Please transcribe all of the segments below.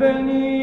beni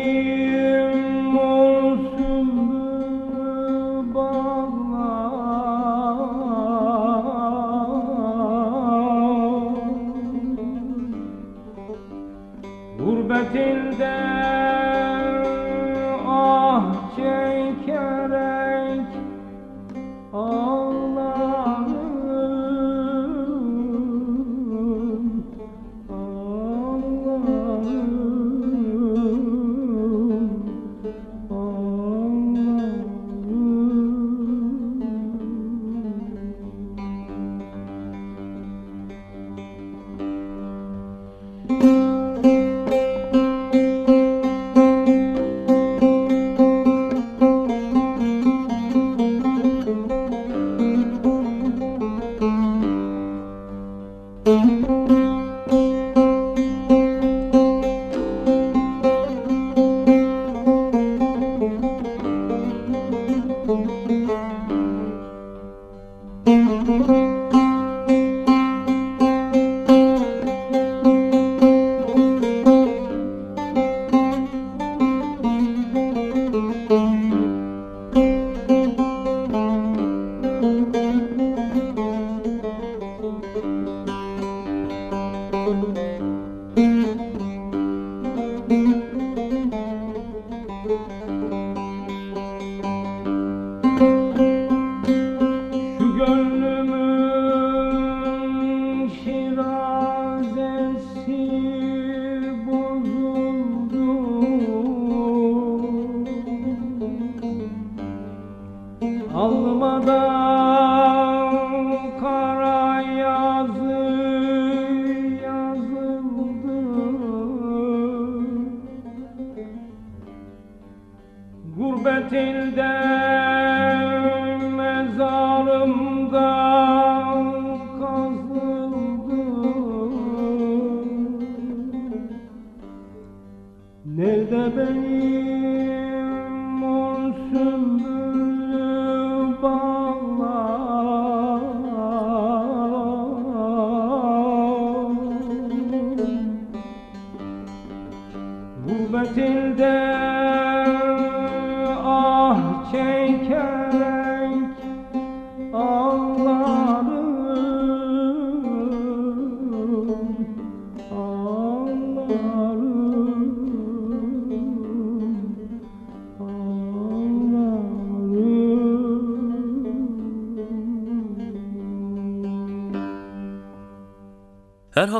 Música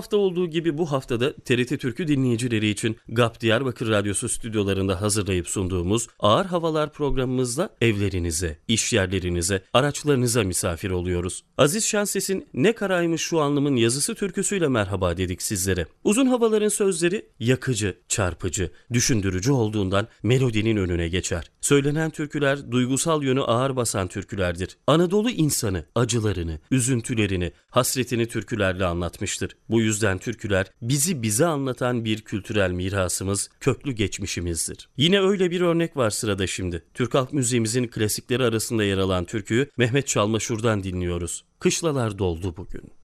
hafta olduğu gibi bu haftada TRT Türkü dinleyicileri için GAP Diyarbakır Radyosu stüdyolarında hazırlayıp sunduğumuz Ağır Havalar programımızda evlerinize, iş yerlerinize, araçlarınıza misafir oluyoruz. Aziz Şenses'in Ne Karaymış Şu Anlamın yazısı türküsüyle merhaba dedik sizlere. Uzun havaların sözleri yakıcı, çarpıcı, düşündürücü olduğundan melodinin önüne geçer. Söylenen türküler duygusal yönü ağır basan türkülerdir. Anadolu insanı acılarını, üzüntülerini, hasretini türkülerle anlatmıştır. Bu yüzden türküler bizi bize anlatan bir kültürel mirasımız, köklü geçmişimizdir. Yine öyle bir örnek var sırada şimdi. Türk Halk Müziğimizin klasikleri arasında yer alan türküyü Mehmet Çalmaşur'dan dinliyoruz. Kışlalar doldu bugün.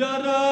Yara!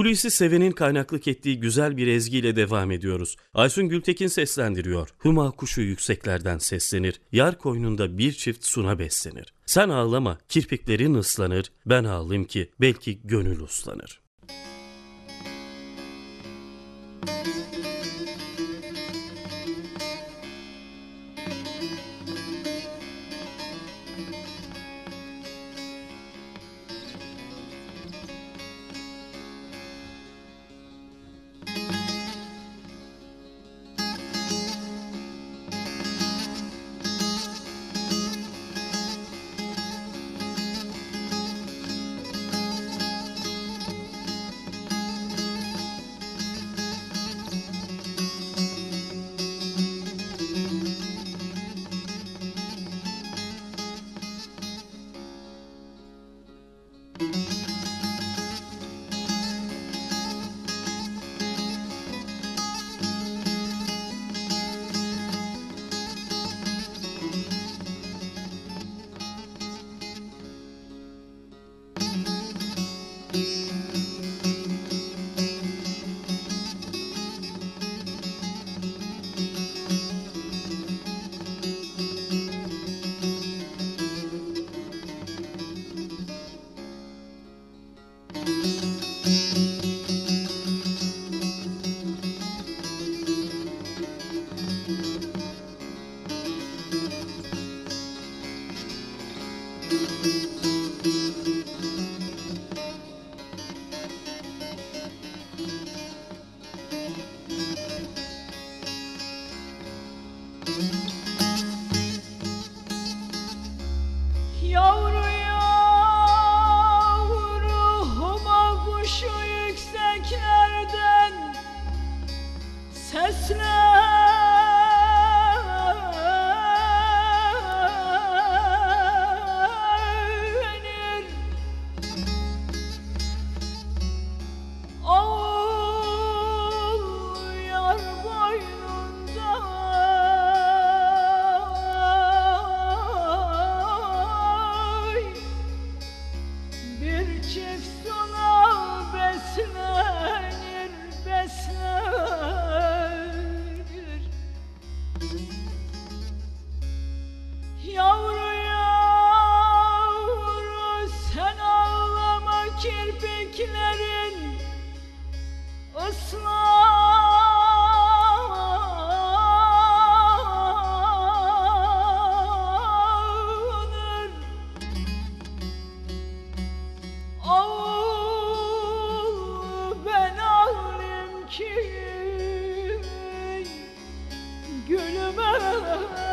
Hulusi Seven'in kaynaklık ettiği güzel bir ezgiyle devam ediyoruz. Aysun Gültekin seslendiriyor. Huma kuşu yükseklerden seslenir. Yar koynunda bir çift suna beslenir. Sen ağlama, kirpiklerin ıslanır. Ben ağlayayım ki belki gönül uslanır. Oh,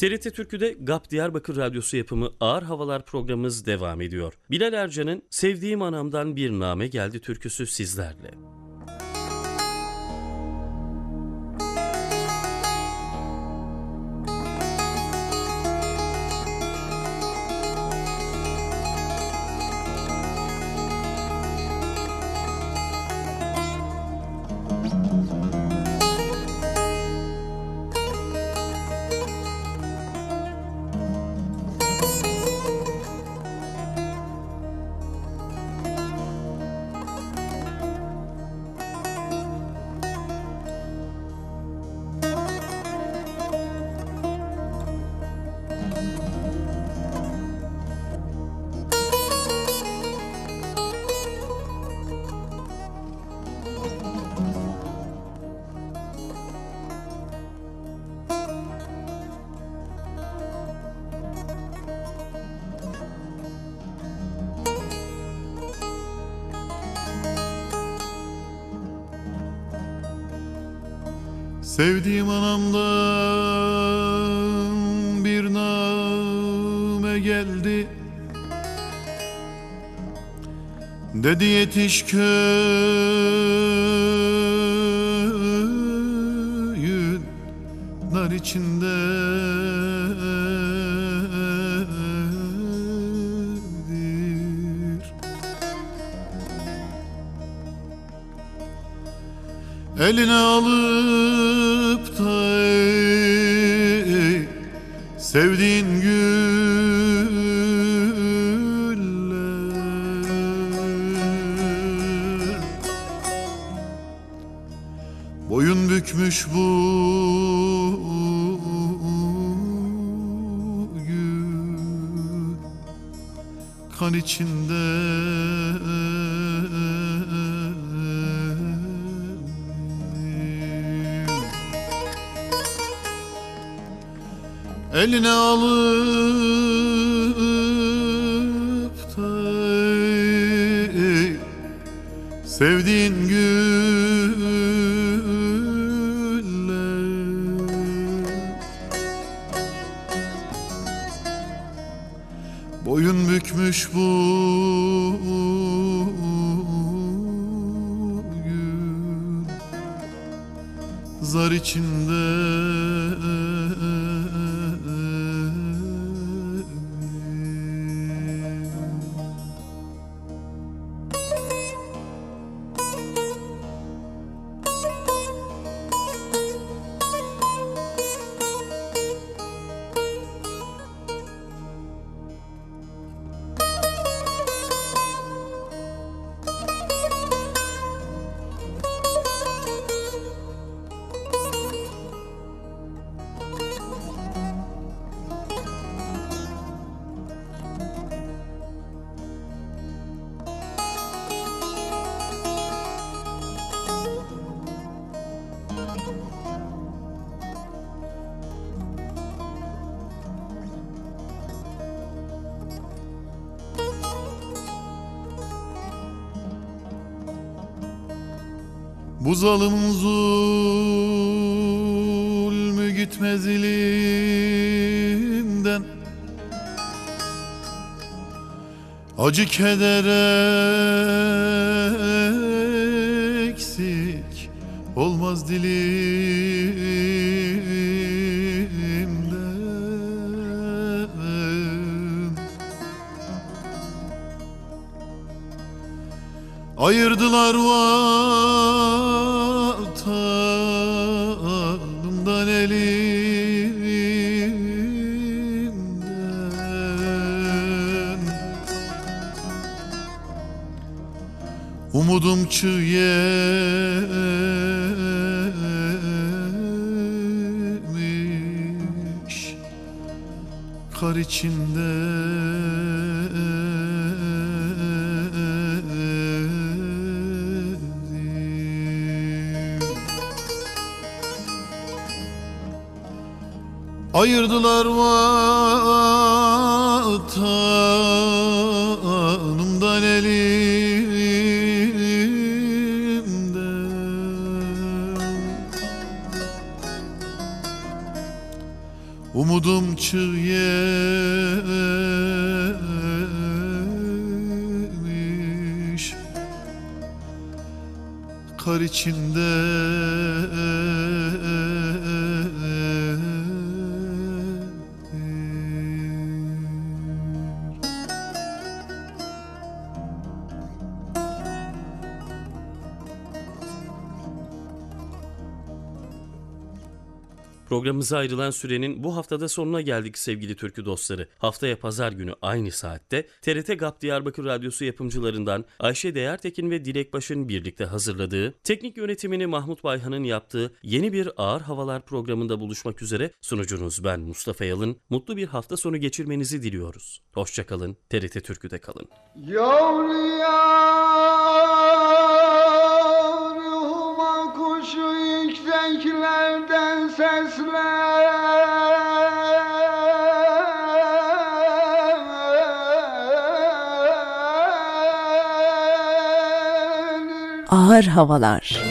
TRT Türkü'de GAP Diyarbakır Radyosu yapımı Ağır Havalar programımız devam ediyor. Bilal Ercan'ın Sevdiğim Anamdan Bir Name Geldi türküsü sizlerle. Sevdiğim anamdan bir name geldi. Dedi yetiş köyün nar içindedir Eline alıp sevdiğin güller. Boyun bükmüş bu gün kan içinde Eline alıp da sevdiğin güller Boyun bükmüş bu gün Zar içinde Bu zalim zulmü gitmez ilimden. Acı keder eksik olmaz dilimden. Ayırdılar vatanımdan Umudum çığ yemiş. Kar içinde Ayırdılar vatanımdan Umudum çığ yemiş. Kar içinde Programımıza ayrılan sürenin bu haftada sonuna geldik sevgili türkü dostları. Haftaya pazar günü aynı saatte TRT GAP Diyarbakır Radyosu yapımcılarından Ayşe Değertekin ve Dilek Baş'ın birlikte hazırladığı, teknik yönetimini Mahmut Bayhan'ın yaptığı yeni bir Ağır Havalar programında buluşmak üzere sunucunuz ben Mustafa Yalın. Mutlu bir hafta sonu geçirmenizi diliyoruz. Hoşçakalın, TRT Türkü'de kalın. Yavru yavruma yükseklerden seslenir Ağır Havalar